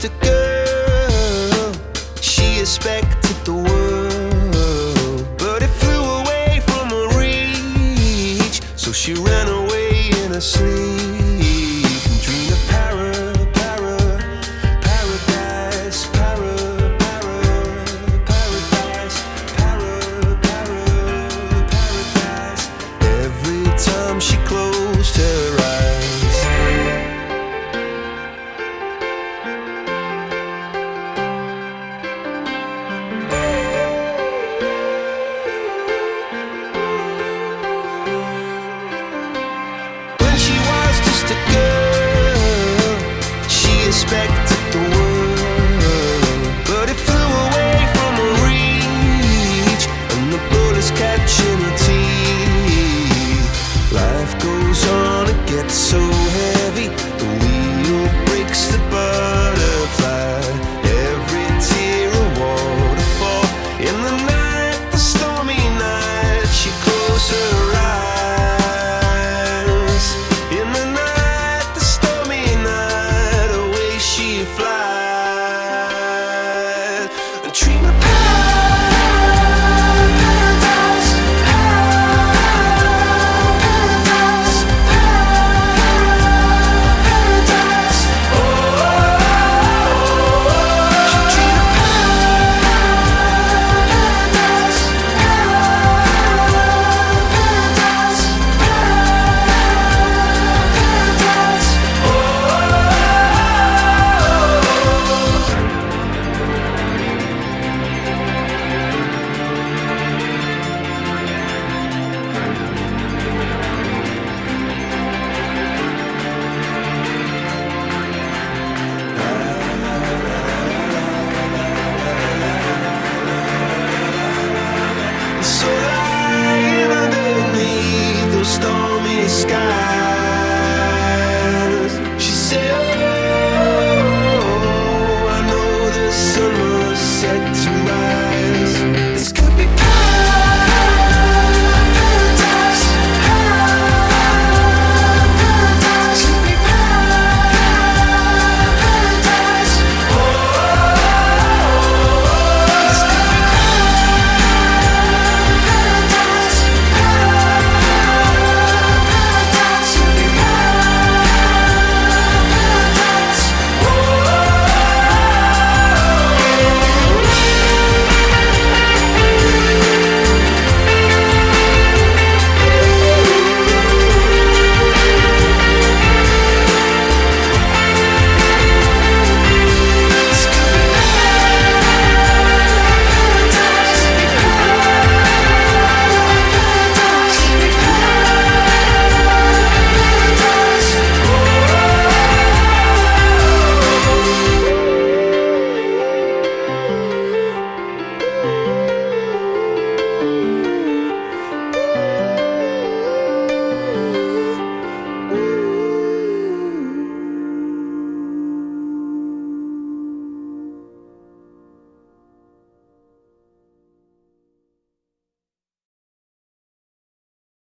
just a girl. She expected the world, but it flew away from her reach. So she ran away in her sleep. respect.